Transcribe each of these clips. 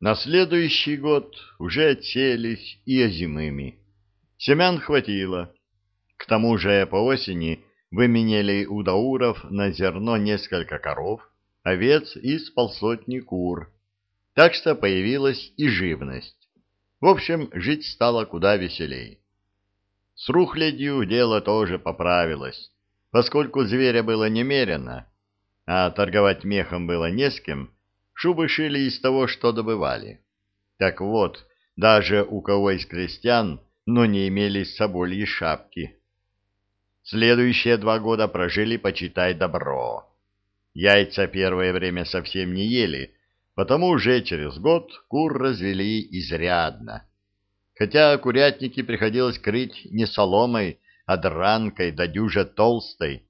На следующий год уже отселись и озимыми. Семян хватило. К тому же по осени выменяли у дауров на зерно несколько коров, овец и с полсотни кур. Так что появилась и живность. В общем, жить стало куда веселей. С рухлядью дело тоже поправилось, поскольку зверя было немерено, а торговать мехом было не с кем, Шубы шили из того, что добывали. Так вот, даже у кого из крестьян, но не имели собольи шапки. Следующие два года прожили, почитай, добро. Яйца первое время совсем не ели, потому уже через год кур развели изрядно. Хотя курятники приходилось крыть не соломой, а дранкой да дюжа толстой,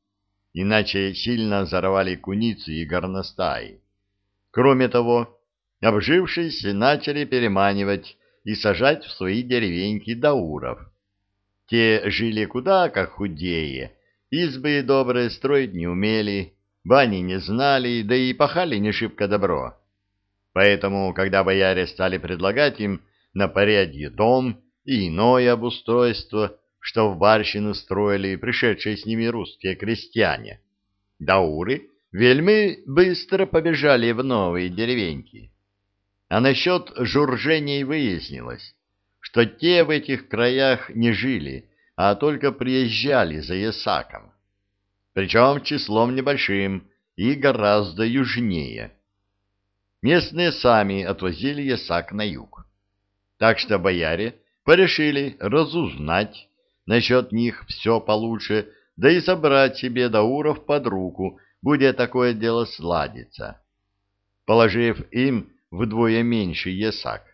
иначе сильно зарвали куницы и горностаи. Кроме того, обжившись, начали переманивать и сажать в свои деревеньки дауров. Те жили куда как худее, избы добрые строить не умели, бани не знали, да и пахали не шибко добро. Поэтому, когда бояре стали предлагать им на порядье дом и иное обустройство, что в барщину строили пришедшие с ними русские крестьяне, дауры Вельмы быстро побежали в новые деревеньки. А насчет журжений выяснилось, что те в этих краях не жили, а только приезжали за ясаком. Причем числом небольшим и гораздо южнее. Местные сами отвозили ясак на юг. Так что бояре порешили разузнать насчет них все получше, да и собрать себе дауров под руку, будет такое дело сладиться, положив им вдвое меньше ясак.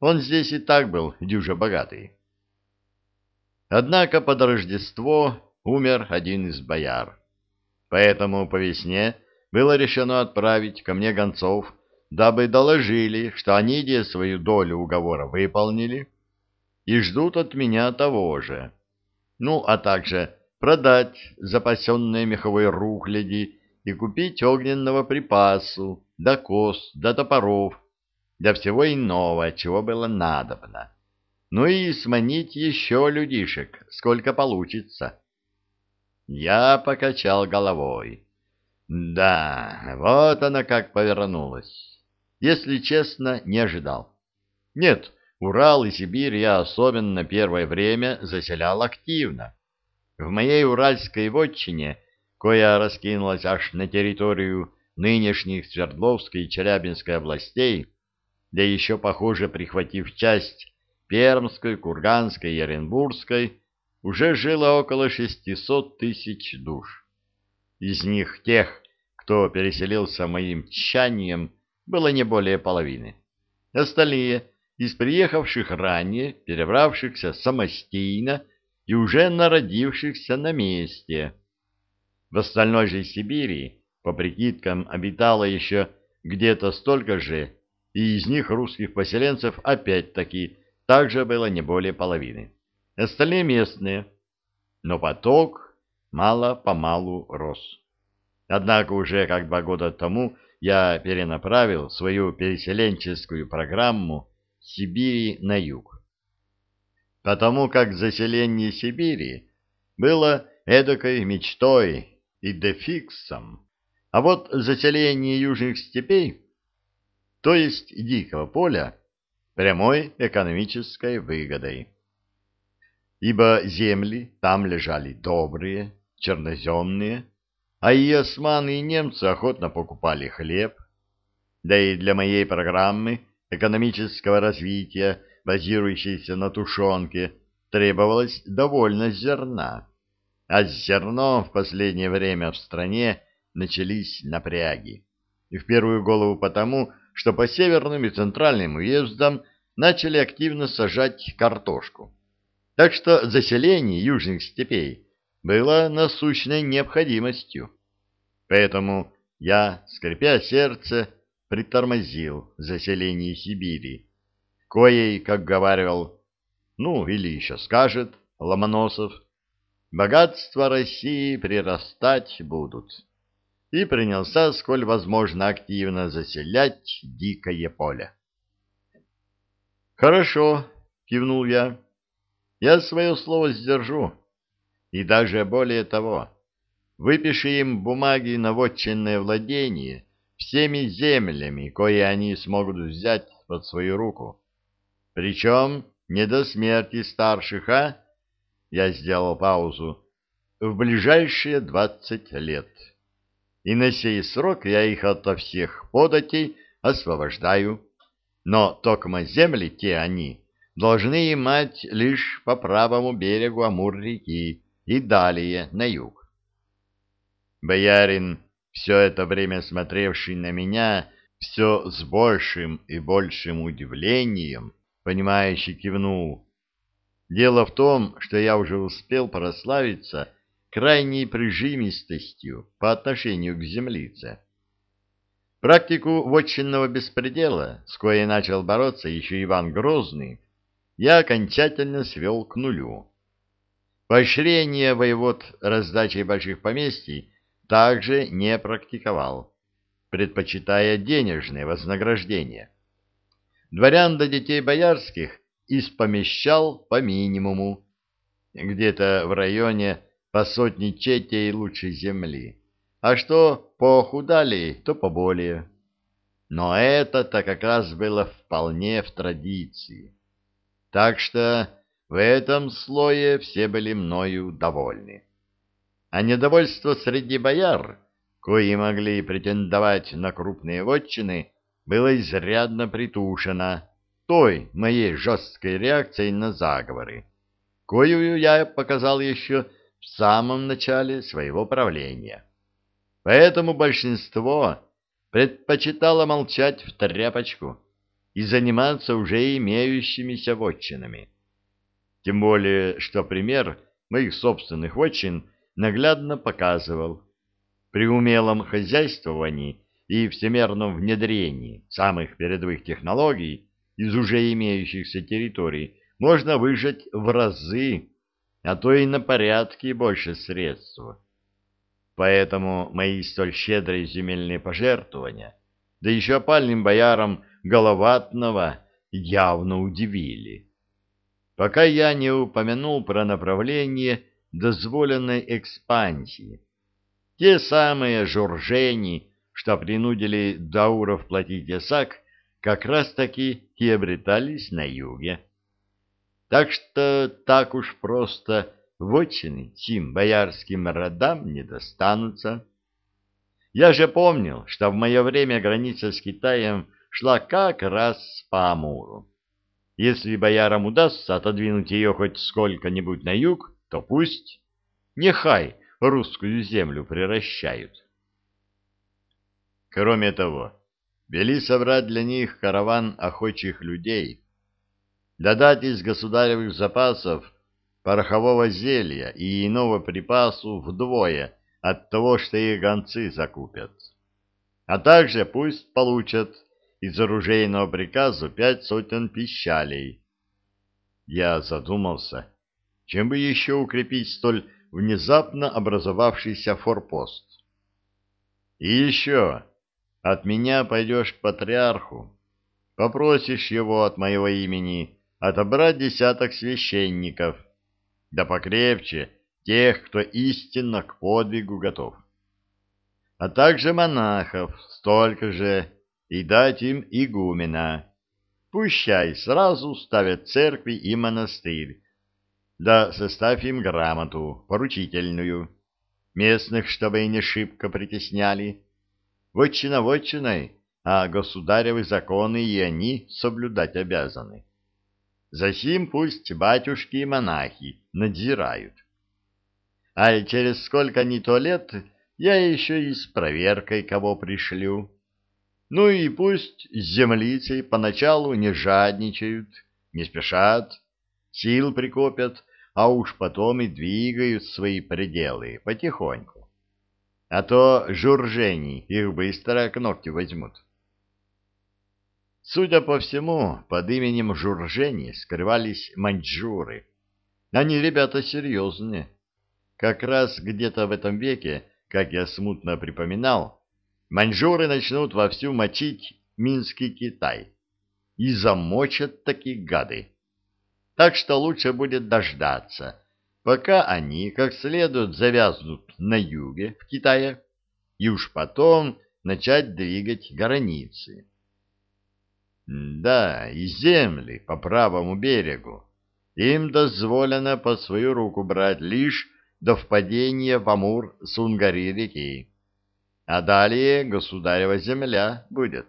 Он здесь и так был дюже богатый. Однако под Рождество умер один из бояр. Поэтому по весне было решено отправить ко мне гонцов, дабы доложили, что они де свою долю уговора выполнили и ждут от меня того же. Ну, а также продать запасенные меховой рухляди и купить огненного припасу, да кос, да топоров, да всего иного, чего было надобно. Ну и сманить еще людишек, сколько получится. Я покачал головой. Да, вот она как повернулась. Если честно, не ожидал. Нет, Урал и Сибирь я особенно первое время заселял активно. В моей уральской вотчине, коя раскинулась аж на территорию нынешних Свердловской и Челябинской областей, да еще, похоже, прихватив часть Пермской, Курганской и Оренбургской, уже жило около 600 тысяч душ. Из них тех, кто переселился моим тщанием, было не более половины. Остальные, из приехавших ранее, перебравшихся самостийно, и уже народившихся на месте. В остальной же Сибири, по прикидкам, обитало еще где-то столько же, и из них русских поселенцев опять-таки также было не более половины. Остальные местные, но поток мало-помалу рос. Однако уже как два года тому я перенаправил свою переселенческую программу Сибири на юг потому как заселение Сибири было эдакой мечтой и дефиксом, а вот заселение южных степей, то есть дикого поля, прямой экономической выгодой. Ибо земли там лежали добрые, черноземные, а и османы и немцы охотно покупали хлеб, да и для моей программы экономического развития базирующейся на тушенке, требовалось довольно зерна. А с зерном в последнее время в стране начались напряги. И в первую голову потому, что по северным и центральным уездам начали активно сажать картошку. Так что заселение южных степей было насущной необходимостью. Поэтому я, скрипя сердце, притормозил заселение Сибири коей, как говаривал, ну или еще скажет Ломоносов, богатства России прирастать будут, и принялся, сколь возможно, активно заселять дикое поле. Хорошо, кивнул я. Я свое слово сдержу. И даже более того, выпиши им бумаги на вотчинное владение всеми землями, кои они смогут взять под свою руку. Причем не до смерти старших, а? Я сделал паузу. В ближайшие двадцать лет. И на сей срок я их ото всех податей освобождаю. Но токмо земли те они должны имать лишь по правому берегу Амур-реки и далее на юг. Боярин, все это время смотревший на меня, все с большим и большим удивлением, понимающий кивнул. Дело в том, что я уже успел прославиться крайней прижимистостью по отношению к землице. Практику вотчинного беспредела, с коей начал бороться еще Иван Грозный, я окончательно свел к нулю. Поощрение воевод раздачей больших поместий также не практиковал, предпочитая денежные вознаграждения. Дворян до детей боярских испомещал по минимуму, где-то в районе по сотне четей лучшей земли а что похудали, то поболее. Но это-то как раз было вполне в традиции. Так что в этом слое все были мною довольны. А недовольство среди бояр, кои могли претендовать на крупные вотчины, было изрядно притушено той моей жесткой реакцией на заговоры, кою я показал еще в самом начале своего правления. Поэтому большинство предпочитало молчать в тряпочку и заниматься уже имеющимися вотчинами. Тем более, что пример моих собственных вотчин наглядно показывал. При умелом хозяйствовании и всемерном внедрении самых передовых технологий из уже имеющихся территорий можно выжать в разы, а то и на порядки больше средств. Поэтому мои столь щедрые земельные пожертвования, да еще опальным боярам Головатного, явно удивили. Пока я не упомянул про направление дозволенной экспансии. Те самые журжени, что принудили дауров платить ясак, как раз-таки и обретались на юге. Так что так уж просто вотчины сим боярским родам не достанутся. Я же помнил, что в мое время граница с Китаем шла как раз по Амуру. Если боярам удастся отодвинуть ее хоть сколько-нибудь на юг, то пусть, нехай русскую землю приращают. Кроме того, вели собрать для них караван охочих людей, додать из государевых запасов порохового зелья и иного припасу вдвое от того, что их гонцы закупят. А также пусть получат из оружейного приказа пять сотен пищалей. Я задумался, чем бы еще укрепить столь внезапно образовавшийся форпост. И еще, от меня пойдешь к патриарху, попросишь его от моего имени отобрать десяток священников, да покрепче тех, кто истинно к подвигу готов. А также монахов столько же, и дать им игумена. Пущай сразу ставят церкви и монастырь, да составь им грамоту, поручительную, местных, чтобы и не шибко притесняли. Вотчина вотчиной, а государевы законы и они соблюдать обязаны. Засим пусть батюшки и монахи надзирают. А через сколько-ни то лет я еще и с проверкой кого пришлю. Ну и пусть с землицей поначалу не жадничают, не спешат, сил прикопят, а уж потом и двигают свои пределы потихоньку. А то журжени их быстро к ногти возьмут. Судя по всему, под именем Журжени скрывались маньчжуры. Они ребята серьезные. Как раз где-то в этом веке, как я смутно припоминал, маньчжуры начнут вовсю мочить Минский Китай. и замочат такие гады. Так что лучше будет дождаться, пока они как следует завязнут на юге, в Китае, и уж потом начать двигать границы. Да, и земли по правому берегу. Им дозволено под свою руку брать лишь до впадения в Амур Сунгари реки. А далее государева земля будет.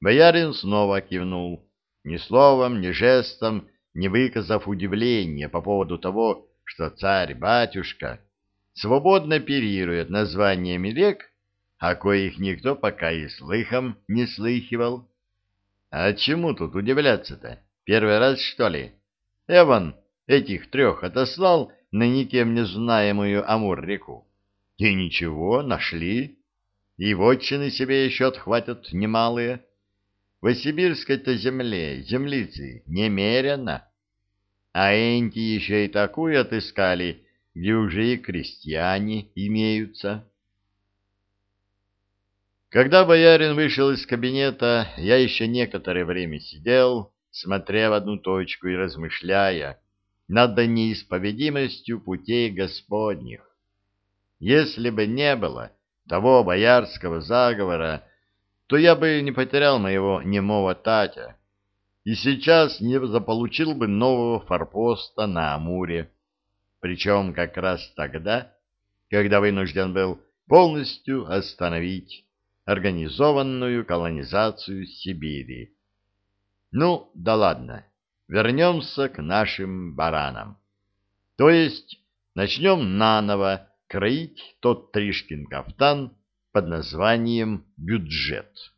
Боярин снова кивнул, ни словом, ни жестом, не выказав удивления по поводу того, что царь-батюшка свободно оперирует названиями рек, о коих никто пока и слыхом не слыхивал. А чему тут удивляться-то? Первый раз, что ли? Эван этих трех отослал на никем не знаемую Амур-реку. И ничего, нашли. И вотчины себе еще отхватят немалые. В Сибирской-то земле землицы немерено. А энти еще и такую отыскали, где уже и крестьяне имеются. Когда боярин вышел из кабинета, я еще некоторое время сидел, смотря в одну точку и размышляя над неисповедимостью путей Господних. Если бы не было того боярского заговора, то я бы не потерял моего немого Татя и сейчас не заполучил бы нового форпоста на Амуре, причем как раз тогда, когда вынужден был полностью остановить организованную колонизацию Сибири. Ну, да ладно, вернемся к нашим баранам. То есть начнем наново кроить тот Тришкин кафтан под названием «бюджет».